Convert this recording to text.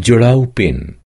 জোড়াও pen.